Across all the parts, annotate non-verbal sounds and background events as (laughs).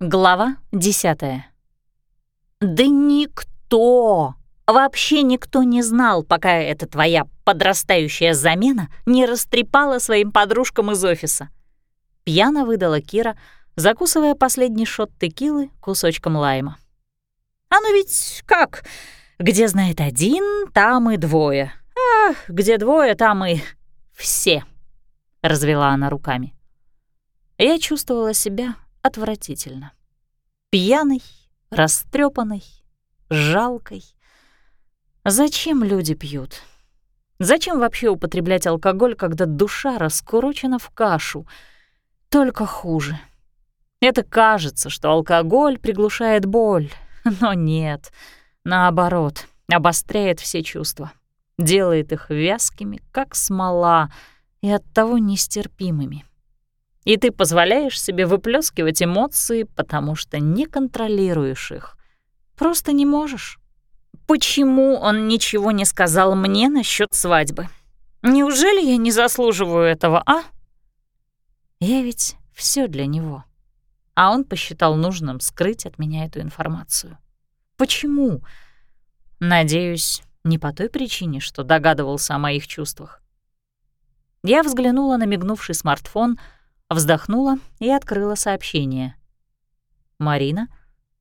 Глава десятая. «Да никто, вообще никто не знал, пока эта твоя подрастающая замена не растрепала своим подружкам из офиса». Пьяно выдала Кира, закусывая последний шот текилы кусочком лайма. «А ну ведь как? Где знает один, там и двое. А где двое, там и все», — развела она руками. Я чувствовала себя отвратительно. Пьяный, растрепанный, жалкой. Зачем люди пьют? Зачем вообще употреблять алкоголь, когда душа раскурочена в кашу? Только хуже. Это кажется, что алкоголь приглушает боль, (laughs) но нет, наоборот, обостряет все чувства, делает их вязкими, как смола, и оттого нестерпимыми и ты позволяешь себе выплескивать эмоции, потому что не контролируешь их. Просто не можешь. Почему он ничего не сказал мне насчет свадьбы? Неужели я не заслуживаю этого, а? Я ведь все для него. А он посчитал нужным скрыть от меня эту информацию. Почему? Надеюсь, не по той причине, что догадывался о моих чувствах. Я взглянула на мигнувший смартфон — Вздохнула и открыла сообщение. «Марина,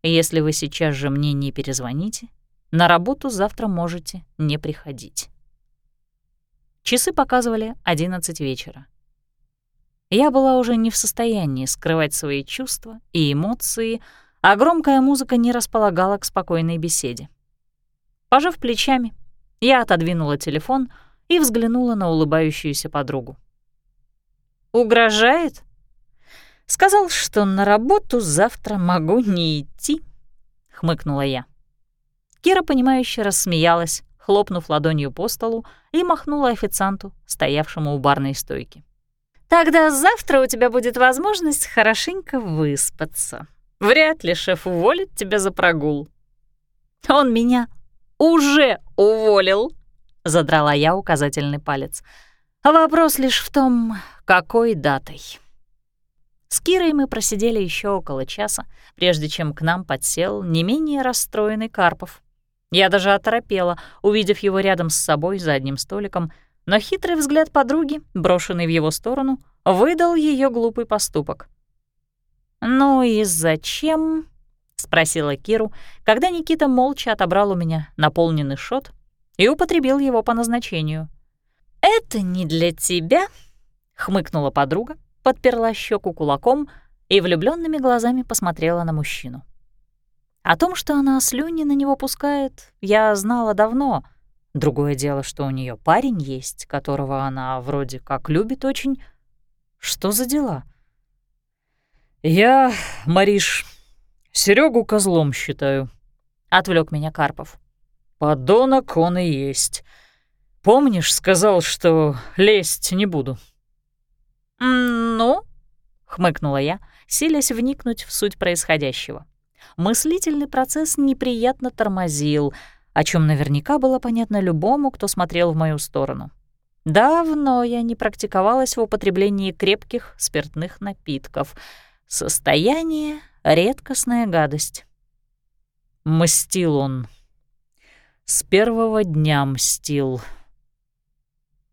если вы сейчас же мне не перезвоните, на работу завтра можете не приходить». Часы показывали 11 вечера. Я была уже не в состоянии скрывать свои чувства и эмоции, а громкая музыка не располагала к спокойной беседе. Пожав плечами, я отодвинула телефон и взглянула на улыбающуюся подругу. Угрожает? Сказал, что на работу завтра могу не идти, хмыкнула я. Кира, понимающе рассмеялась, хлопнув ладонью по столу и махнула официанту, стоявшему у барной стойки. «Тогда завтра у тебя будет возможность хорошенько выспаться. Вряд ли шеф уволит тебя за прогул». «Он меня уже уволил», — задрала я указательный палец. «Вопрос лишь в том, какой датой? С Кирой мы просидели еще около часа, прежде чем к нам подсел не менее расстроенный Карпов. Я даже оторопела, увидев его рядом с собой за одним столиком, но хитрый взгляд подруги, брошенный в его сторону, выдал ее глупый поступок. «Ну и зачем?» — спросила Киру, когда Никита молча отобрал у меня наполненный шот и употребил его по назначению. «Это не для тебя», хмыкнула подруга, подперла щеку кулаком и влюбленными глазами посмотрела на мужчину. О том, что она слюни на него пускает, я знала давно. Другое дело, что у нее парень есть, которого она вроде как любит очень. Что за дела? «Я, Мариш, Серегу козлом считаю», — отвлек меня Карпов. «Подонок он и есть. Помнишь, сказал, что лезть не буду?» «Ну?» — хмыкнула я, силясь вникнуть в суть происходящего. Мыслительный процесс неприятно тормозил, о чем наверняка было понятно любому, кто смотрел в мою сторону. Давно я не практиковалась в употреблении крепких спиртных напитков. Состояние — редкостная гадость. Мстил он. С первого дня мстил.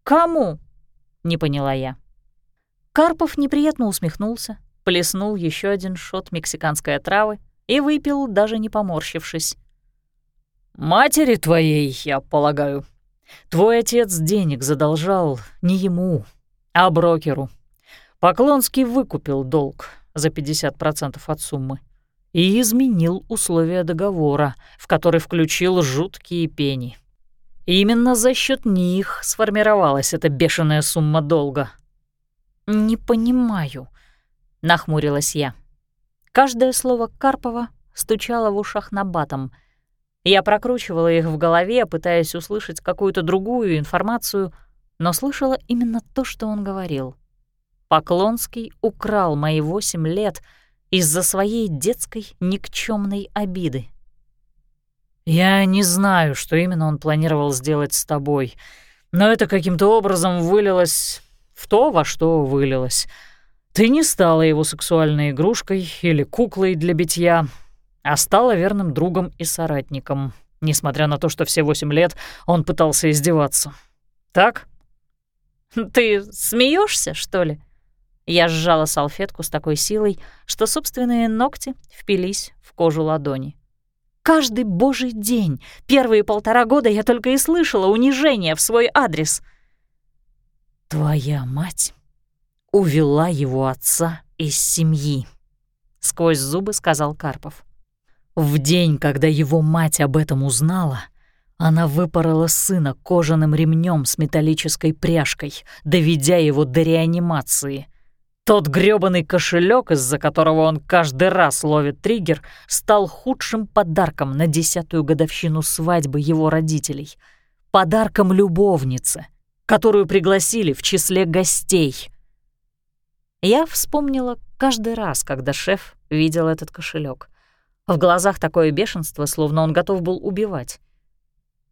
«Кому?» — не поняла я. Карпов неприятно усмехнулся, плеснул еще один шот мексиканской отравы и выпил, даже не поморщившись. «Матери твоей, я полагаю. Твой отец денег задолжал не ему, а брокеру. Поклонский выкупил долг за 50% от суммы и изменил условия договора, в который включил жуткие пени. Именно за счет них сформировалась эта бешеная сумма долга — «Не понимаю», — нахмурилась я. Каждое слово Карпова стучало в ушах набатом. Я прокручивала их в голове, пытаясь услышать какую-то другую информацию, но слышала именно то, что он говорил. Поклонский украл мои восемь лет из-за своей детской никчемной обиды. «Я не знаю, что именно он планировал сделать с тобой, но это каким-то образом вылилось в то, во что вылилось. Ты не стала его сексуальной игрушкой или куклой для битья, а стала верным другом и соратником, несмотря на то, что все восемь лет он пытался издеваться. Так? Ты смеешься, что ли? Я сжала салфетку с такой силой, что собственные ногти впились в кожу ладони. Каждый божий день, первые полтора года я только и слышала унижение в свой адрес. «Твоя мать увела его отца из семьи», — сквозь зубы сказал Карпов. В день, когда его мать об этом узнала, она выпорола сына кожаным ремнем с металлической пряжкой, доведя его до реанимации. Тот грёбаный кошелек, из-за которого он каждый раз ловит триггер, стал худшим подарком на десятую годовщину свадьбы его родителей. Подарком любовнице, которую пригласили в числе гостей. Я вспомнила каждый раз, когда шеф видел этот кошелек. В глазах такое бешенство, словно он готов был убивать.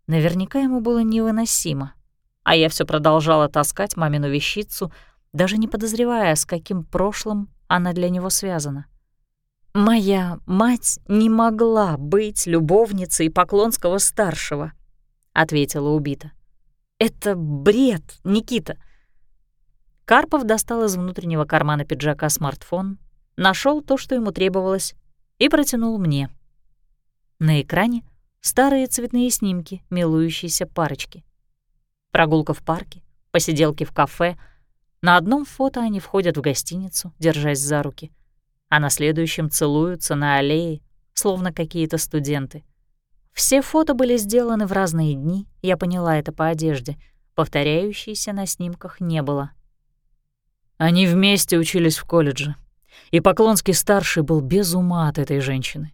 Наверняка ему было невыносимо. А я все продолжала таскать мамину вещицу, даже не подозревая, с каким прошлым она для него связана. «Моя мать не могла быть любовницей Поклонского-старшего», — ответила убита. «Это бред, Никита. Карпов достал из внутреннего кармана пиджака смартфон, нашел то, что ему требовалось, и протянул мне. На экране старые цветные снимки милующейся парочки. Прогулка в парке, посиделки в кафе. На одном фото они входят в гостиницу, держась за руки, а на следующем целуются на аллее, словно какие-то студенты. Все фото были сделаны в разные дни, я поняла это по одежде. Повторяющейся на снимках не было. Они вместе учились в колледже, и Поклонский-старший был без ума от этой женщины.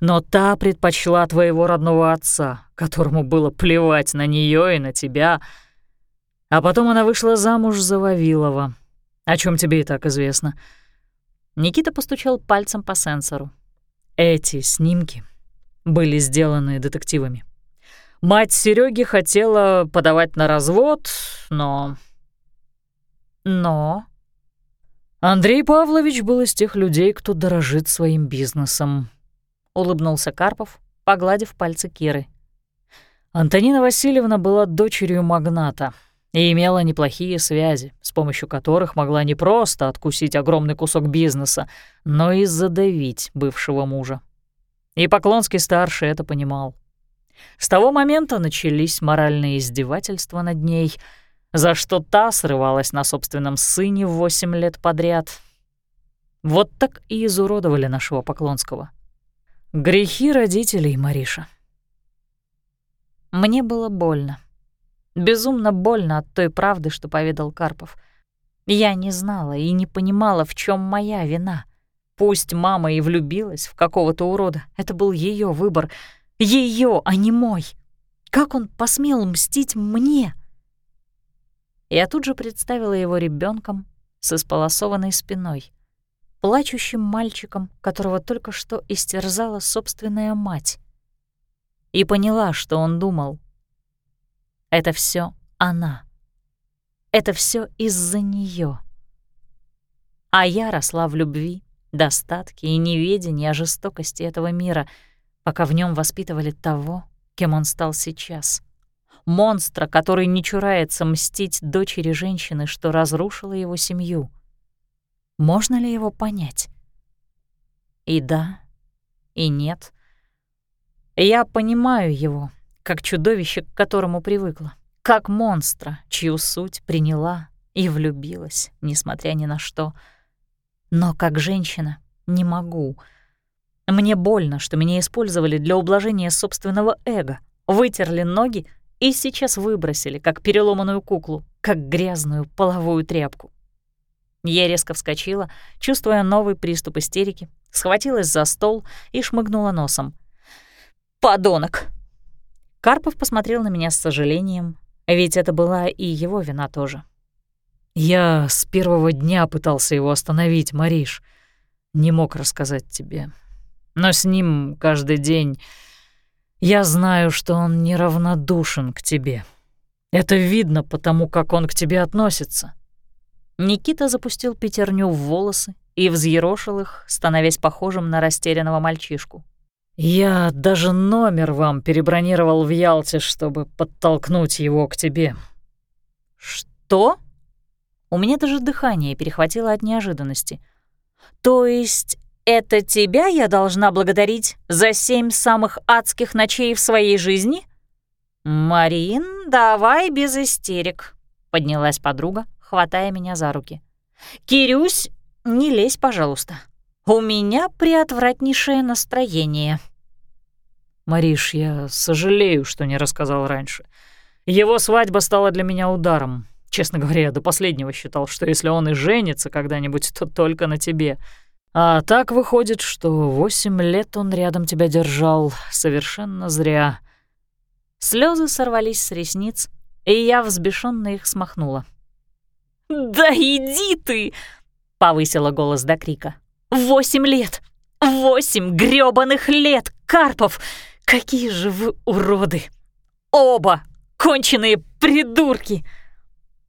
Но та предпочла твоего родного отца, которому было плевать на нее и на тебя. А потом она вышла замуж за Вавилова, о чем тебе и так известно. Никита постучал пальцем по сенсору. Эти снимки были сделаны детективами. Мать Сереги хотела подавать на развод, но но... Андрей Павлович был из тех людей, кто дорожит своим бизнесом. Улыбнулся Карпов, погладив пальцы Киры. Антонина Васильевна была дочерью магната и имела неплохие связи, с помощью которых могла не просто откусить огромный кусок бизнеса, но и задавить бывшего мужа. И Поклонский-старший это понимал. С того момента начались моральные издевательства над ней — за что та срывалась на собственном сыне восемь лет подряд. Вот так и изуродовали нашего Поклонского. Грехи родителей, Мариша. Мне было больно. Безумно больно от той правды, что поведал Карпов. Я не знала и не понимала, в чем моя вина. Пусть мама и влюбилась в какого-то урода, это был ее выбор. ее, а не мой. Как он посмел мстить мне? — я тут же представила его ребенком с исполосованной спиной, плачущим мальчиком, которого только что истерзала собственная мать. И поняла, что он думал. Это все она. Это все из-за нее. А я росла в любви, достатке и неведении о жестокости этого мира, пока в нем воспитывали того, кем он стал сейчас монстра, который не чурается мстить дочери женщины, что разрушила его семью. Можно ли его понять? И да, и нет. Я понимаю его, как чудовище, к которому привыкла, как монстра, чью суть приняла и влюбилась, несмотря ни на что. Но как женщина не могу. Мне больно, что меня использовали для ублажения собственного эго, вытерли ноги и сейчас выбросили, как переломанную куклу, как грязную половую тряпку. Я резко вскочила, чувствуя новый приступ истерики, схватилась за стол и шмыгнула носом. «Подонок!» Карпов посмотрел на меня с сожалением, ведь это была и его вина тоже. «Я с первого дня пытался его остановить, Мариш. Не мог рассказать тебе. Но с ним каждый день я знаю, что он неравнодушен к тебе. Это видно потому, как он к тебе относится. Никита запустил пятерню в волосы и взъерошил их, становясь похожим на растерянного мальчишку. «Я даже номер вам перебронировал в Ялте, чтобы подтолкнуть его к тебе». «Что?» У меня даже дыхание перехватило от неожиданности. «То есть это тебя я должна благодарить за семь самых адских ночей в своей жизни?» «Марин, давай без истерик», — поднялась подруга, хватая меня за руки. «Кирюсь, не лезь, пожалуйста. У меня приотвратнейшее настроение». «Мариш, я сожалею, что не рассказал раньше. Его свадьба стала для меня ударом. Честно говоря, я до последнего считал, что если он и женится когда-нибудь, то только на тебе. А так выходит, что восемь лет он рядом тебя держал совершенно зря». Слезы сорвались с ресниц, и я взбешенно их смахнула. «Да иди ты!» — повысила голос до крика. «Восемь лет! Восемь грёбаных лет, Карпов! Какие же вы уроды! Оба! Конченые придурки!»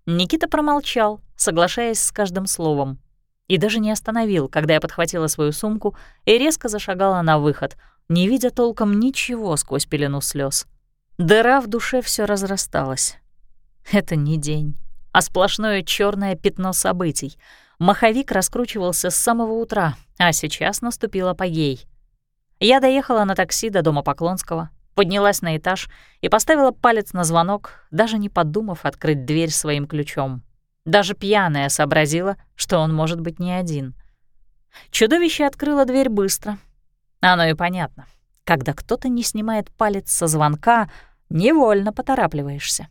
Никита промолчал, соглашаясь с каждым словом, и даже не остановил, когда я подхватила свою сумку и резко зашагала на выход, не видя толком ничего сквозь пелену слез. Дыра в душе все разрасталась. Это не день а сплошное черное пятно событий. Маховик раскручивался с самого утра, а сейчас наступил апогей. Я доехала на такси до дома Поклонского, поднялась на этаж и поставила палец на звонок, даже не подумав открыть дверь своим ключом. Даже пьяная сообразила, что он может быть не один. Чудовище открыло дверь быстро. Оно и понятно. Когда кто-то не снимает палец со звонка, невольно поторапливаешься.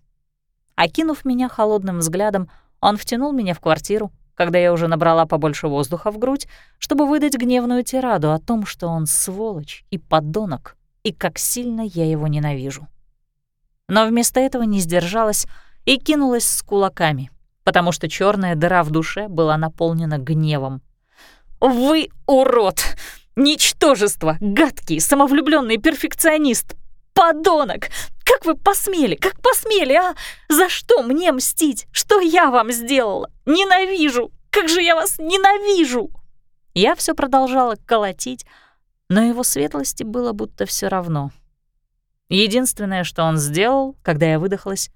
Окинув меня холодным взглядом, он втянул меня в квартиру, когда я уже набрала побольше воздуха в грудь, чтобы выдать гневную тираду о том, что он сволочь и подонок, и как сильно я его ненавижу. Но вместо этого не сдержалась и кинулась с кулаками, потому что черная дыра в душе была наполнена гневом. «Вы урод! Ничтожество! Гадкий, самовлюбленный перфекционист! Подонок! Как вы посмели? Как посмели, а? За что мне мстить? Что я вам сделала? Ненавижу! Как же я вас ненавижу!» Я все продолжала колотить, но его светлости было будто все равно. Единственное, что он сделал, когда я выдохлась,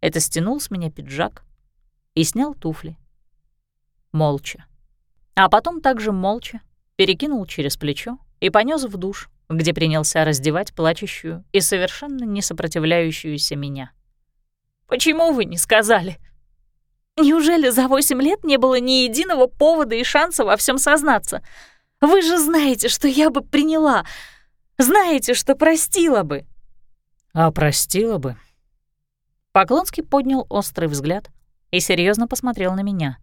это стянул с меня пиджак и снял туфли. Молча. А потом также молча перекинул через плечо и понес в душ, где принялся раздевать плачущую и совершенно не сопротивляющуюся меня. «Почему вы не сказали? Неужели за восемь лет не было ни единого повода и шанса во всем сознаться? Вы же знаете, что я бы приняла, знаете, что простила бы». «А простила бы?» Поклонский поднял острый взгляд и серьезно посмотрел на меня.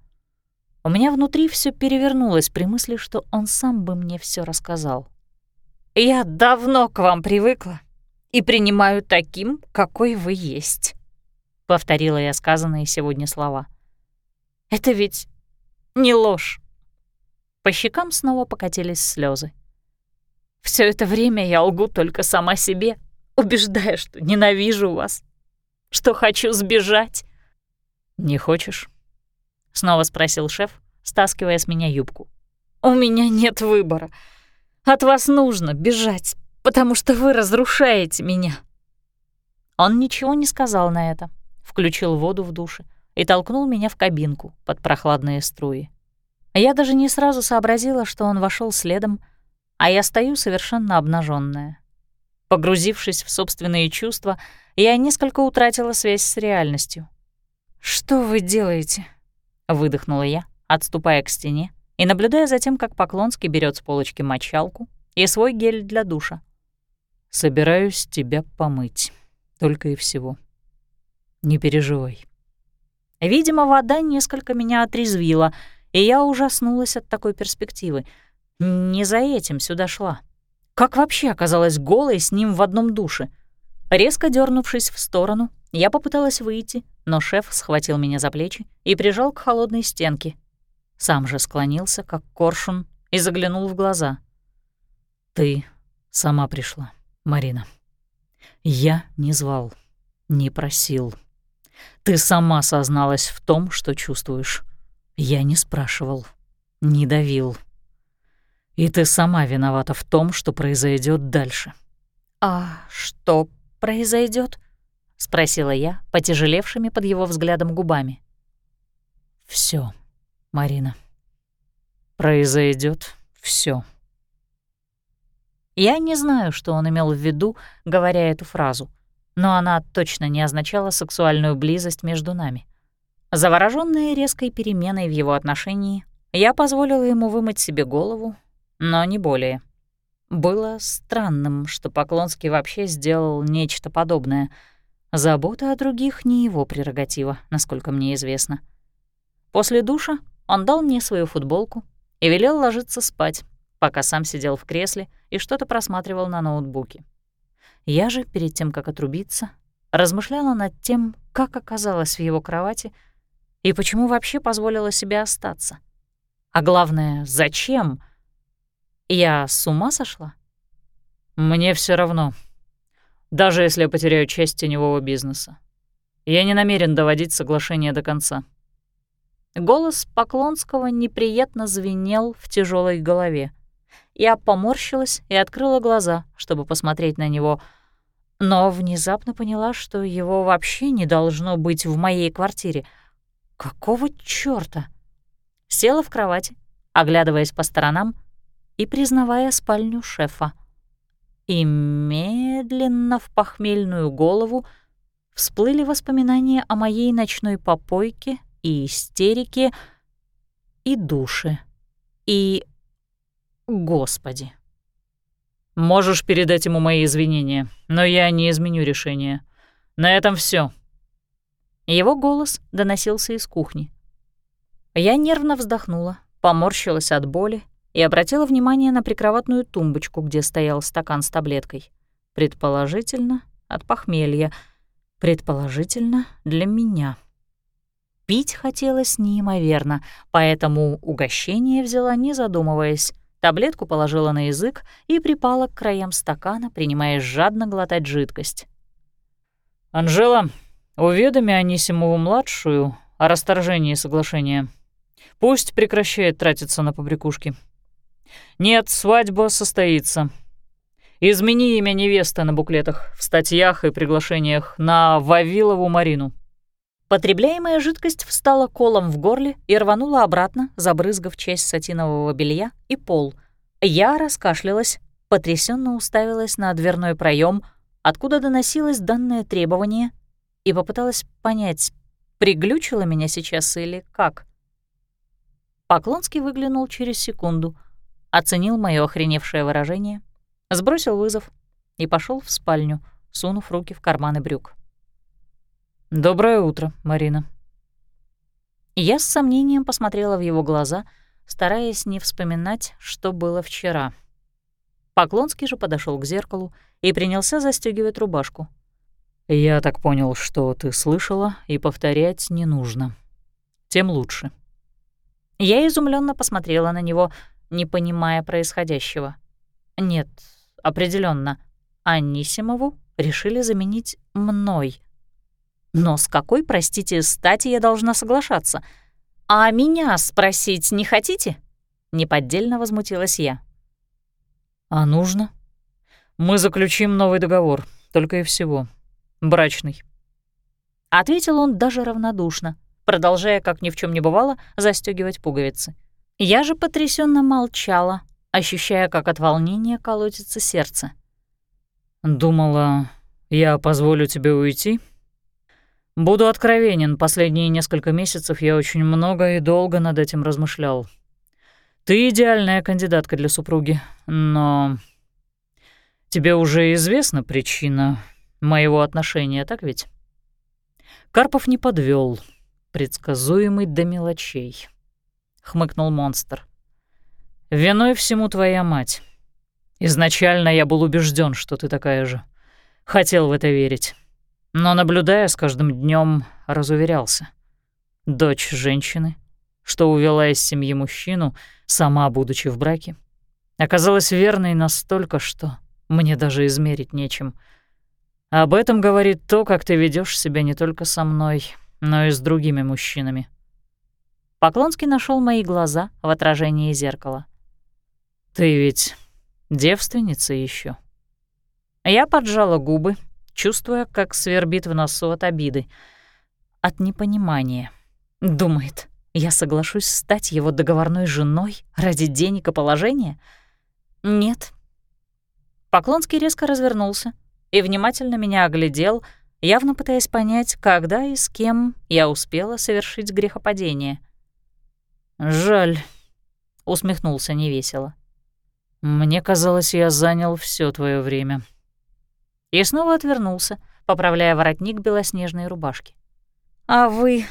У меня внутри все перевернулось при мысли, что он сам бы мне все рассказал. Я давно к вам привыкла и принимаю таким, какой вы есть», — повторила я сказанные сегодня слова. «Это ведь не ложь». По щекам снова покатились слезы. Все это время я лгу только сама себе, убеждая, что ненавижу вас, что хочу сбежать». «Не хочешь?» — снова спросил шеф, стаскивая с меня юбку. «У меня нет выбора. От вас нужно бежать, потому что вы разрушаете меня». Он ничего не сказал на это, включил воду в душе и толкнул меня в кабинку под прохладные струи. Я даже не сразу сообразила, что он вошел следом, а я стою совершенно обнаженная. Погрузившись в собственные чувства, я несколько утратила связь с реальностью. «Что вы делаете?» — выдохнула я, отступая к стене и наблюдая за тем, как Поклонский берет с полочки мочалку и свой гель для душа. «Собираюсь тебя помыть. Только и всего. Не переживай». Видимо, вода несколько меня отрезвила, и я ужаснулась от такой перспективы. Не за этим сюда шла. Как вообще оказалась голой с ним в одном душе? Резко дернувшись в сторону, я попыталась выйти, но шеф схватил меня за плечи и прижал к холодной стенке, сам же склонился, как коршун, и заглянул в глаза. «Ты сама пришла, Марина. Я не звал, не просил. Ты сама созналась в том, что чувствуешь. Я не спрашивал, не давил. И ты сама виновата в том, что произойдет дальше. А что произойдет? спросила я, потяжелевшими под его взглядом губами. Все, Марина. Произойдет все. Я не знаю, что он имел в виду, говоря эту фразу, но она точно не означала сексуальную близость между нами. Заворожённая резкой переменой в его отношении, я позволила ему вымыть себе голову, но не более. Было странным, что Поклонский вообще сделал нечто подобное. Забота о других — не его прерогатива, насколько мне известно. После душа он дал мне свою футболку и велел ложиться спать, пока сам сидел в кресле и что-то просматривал на ноутбуке. Я же, перед тем, как отрубиться, размышляла над тем, как оказалась в его кровати и почему вообще позволила себе остаться. А главное, зачем? Я с ума сошла? Мне все равно. Даже если я потеряю часть теневого бизнеса. Я не намерен доводить соглашение до конца. Голос Поклонского неприятно звенел в тяжелой голове. Я поморщилась и открыла глаза, чтобы посмотреть на него, но внезапно поняла, что его вообще не должно быть в моей квартире. Какого чёрта? Села в кровати, оглядываясь по сторонам и признавая спальню шефа. И медленно в похмельную голову всплыли воспоминания о моей ночной попойке и истерике, и душе, и Господи. Можешь передать ему мои извинения, но я не изменю решение. На этом все. Его голос доносился из кухни. Я нервно вздохнула, поморщилась от боли и обратила внимание на прикроватную тумбочку, где стоял стакан с таблеткой. Предположительно, от похмелья. Предположительно, для меня. Пить хотелось неимоверно, поэтому угощение взяла, не задумываясь. Таблетку положила на язык и припала к краям стакана, принимая жадно глотать жидкость. «Анжела, уведоми Анисимову-младшую о расторжении соглашения. Пусть прекращает тратиться на побрякушки. Нет, свадьба состоится. Измени имя невесты на буклетах, в статьях и приглашениях на Вавилову Марину». Потребляемая жидкость встала колом в горле и рванула обратно, забрызгав часть сатинового белья и пол. Я раскашлялась, потрясенно уставилась на дверной проем, откуда доносилось данное требование, и попыталась понять, приглючило меня сейчас или как. Поклонский выглянул через секунду, оценил мое охреневшее выражение, сбросил вызов и пошел в спальню, сунув руки в карманы брюк. «Доброе утро, Марина». Я с сомнением посмотрела в его глаза, стараясь не вспоминать, что было вчера. Поклонский же подошел к зеркалу и принялся застегивать рубашку. «Я так понял, что ты слышала, и повторять не нужно. Тем лучше». Я изумленно посмотрела на него, не понимая происходящего. Нет, определенно, Анисимову решили заменить мной — но с какой, простите, стати я должна соглашаться? А меня спросить не хотите? Неподдельно возмутилась я. А нужно? Мы заключим новый договор, только и всего. Брачный. Ответил он даже равнодушно, продолжая, как ни в чем не бывало, застегивать пуговицы. Я же потрясенно молчала, ощущая, как от волнения колотится сердце. «Думала, я позволю тебе уйти?» Буду откровенен, последние несколько месяцев я очень много и долго над этим размышлял. Ты идеальная кандидатка для супруги, но тебе уже известна причина моего отношения, так ведь? Карпов не подвел, предсказуемый до мелочей, хмыкнул монстр. Виной всему твоя мать. Изначально я был убежден, что ты такая же. Хотел в это верить. Но, наблюдая с каждым днем, разуверялся. Дочь женщины, что увела из семьи мужчину, сама будучи в браке, оказалась верной настолько, что мне даже измерить нечем. Об этом говорит то, как ты ведешь себя не только со мной, но и с другими мужчинами. Поклонский нашел мои глаза в отражении зеркала. «Ты ведь девственница еще. Я поджала губы, чувствуя, как свербит в носу от обиды. От непонимания. Думает, я соглашусь стать его договорной женой ради денег и положения? Нет. Поклонский резко развернулся и внимательно меня оглядел, явно пытаясь понять, когда и с кем я успела совершить грехопадение. «Жаль», — усмехнулся невесело. «Мне казалось, я занял все твое время». И снова отвернулся, поправляя воротник белоснежной рубашки. «А вы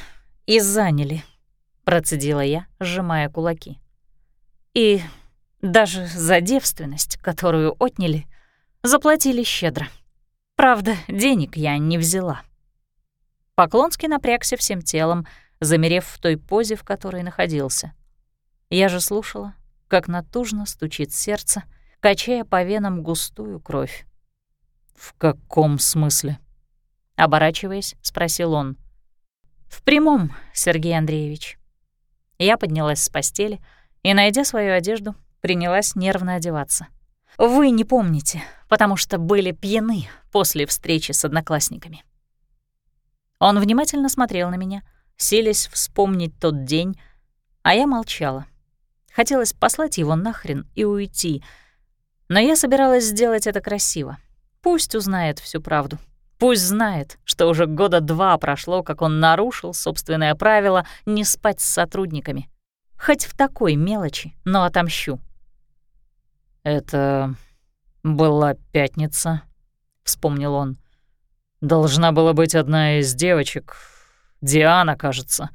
и заняли», — процедила я, сжимая кулаки. «И даже за девственность, которую отняли, заплатили щедро. Правда, денег я не взяла». Поклонский напрягся всем телом, замерев в той позе, в которой находился. Я же слушала, как натужно стучит сердце, качая по венам густую кровь. «В каком смысле?» Оборачиваясь, спросил он. «В прямом, Сергей Андреевич». Я поднялась с постели и, найдя свою одежду, принялась нервно одеваться. «Вы не помните, потому что были пьяны после встречи с одноклассниками». Он внимательно смотрел на меня, селись вспомнить тот день, а я молчала. Хотелось послать его нахрен и уйти, но я собиралась сделать это красиво. Пусть узнает всю правду. Пусть знает, что уже года два прошло, как он нарушил собственное правило не спать с сотрудниками. Хоть в такой мелочи, но отомщу. «Это была пятница», — вспомнил он. «Должна была быть одна из девочек, Диана, кажется.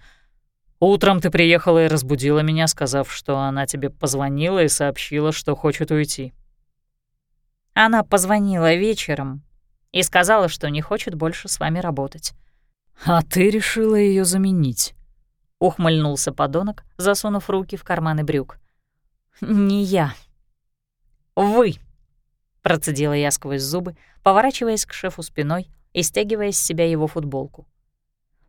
Утром ты приехала и разбудила меня, сказав, что она тебе позвонила и сообщила, что хочет уйти». Она позвонила вечером и сказала, что не хочет больше с вами работать. «А ты решила ее заменить?» — ухмыльнулся подонок, засунув руки в карманы брюк. «Не я. Вы!» — процедила я сквозь зубы, поворачиваясь к шефу спиной и стягивая с себя его футболку.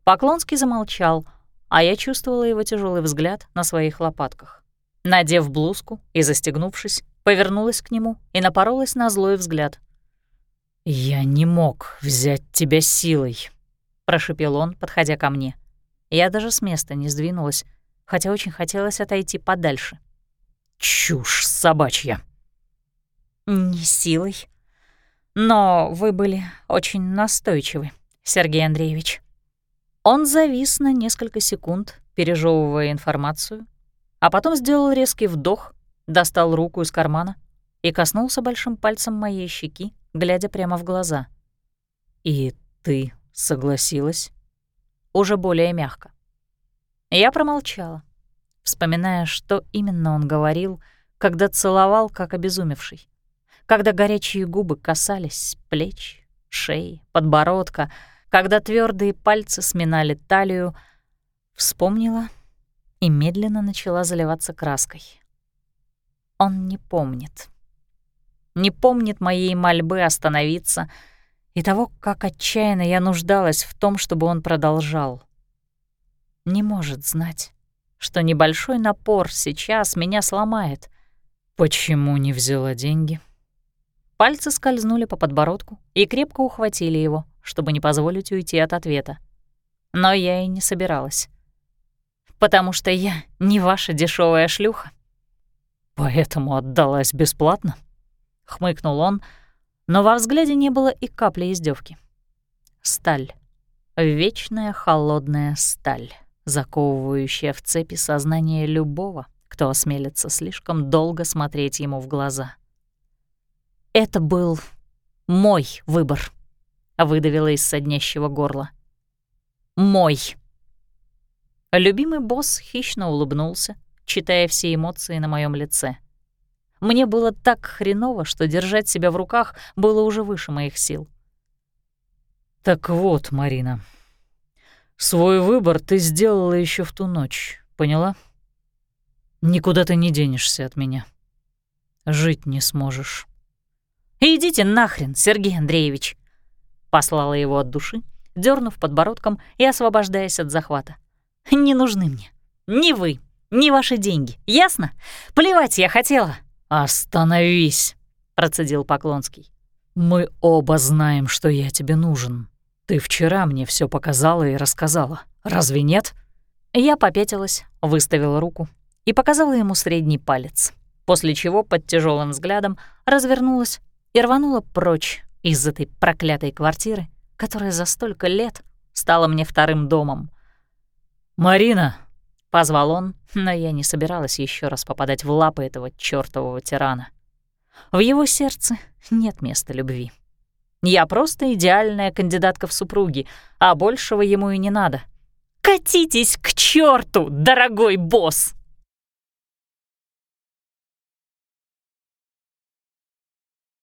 Поклонский замолчал, а я чувствовала его тяжелый взгляд на своих лопатках. Надев блузку и застегнувшись, повернулась к нему и напоролась на злой взгляд. «Я не мог взять тебя силой», — прошепел он, подходя ко мне. Я даже с места не сдвинулась, хотя очень хотелось отойти подальше. «Чушь собачья!» «Не силой. Но вы были очень настойчивы, Сергей Андреевич». Он завис на несколько секунд, пережевывая информацию, а потом сделал резкий вдох, достал руку из кармана и коснулся большим пальцем моей щеки, глядя прямо в глаза. «И ты согласилась?» Уже более мягко. Я промолчала, вспоминая, что именно он говорил, когда целовал, как обезумевший, когда горячие губы касались плеч, шеи, подбородка, когда твердые пальцы сминали талию, вспомнила и медленно начала заливаться краской. Он не помнит не помнит моей мольбы остановиться и того, как отчаянно я нуждалась в том, чтобы он продолжал. Не может знать, что небольшой напор сейчас меня сломает. Почему не взяла деньги? Пальцы скользнули по подбородку и крепко ухватили его, чтобы не позволить уйти от ответа. Но я и не собиралась. Потому что я не ваша дешевая шлюха. Поэтому отдалась бесплатно? — хмыкнул он, но во взгляде не было и капли издевки. Сталь. Вечная холодная сталь, заковывающая в цепи сознание любого, кто осмелится слишком долго смотреть ему в глаза. «Это был мой выбор», — выдавила из соднящего горла. «Мой». Любимый босс хищно улыбнулся, читая все эмоции на моем лице — мне было так хреново, что держать себя в руках было уже выше моих сил. «Так вот, Марина, свой выбор ты сделала еще в ту ночь, поняла? Никуда ты не денешься от меня. Жить не сможешь». «Идите нахрен, Сергей Андреевич!» Послала его от души, дернув подбородком и освобождаясь от захвата. «Не нужны мне. ни вы, ни ваши деньги, ясно? Плевать я хотела». «Остановись», — процедил Поклонский. «Мы оба знаем, что я тебе нужен. Ты вчера мне все показала и рассказала. Разве нет?» Я попятилась, выставила руку и показала ему средний палец, после чего под тяжелым взглядом развернулась и рванула прочь из этой проклятой квартиры, которая за столько лет стала мне вторым домом. «Марина!» — позвал он, но я не собиралась еще раз попадать в лапы этого чёртового тирана. В его сердце нет места любви. Я просто идеальная кандидатка в супруги, а большего ему и не надо. «Катитесь к черту, дорогой босс!»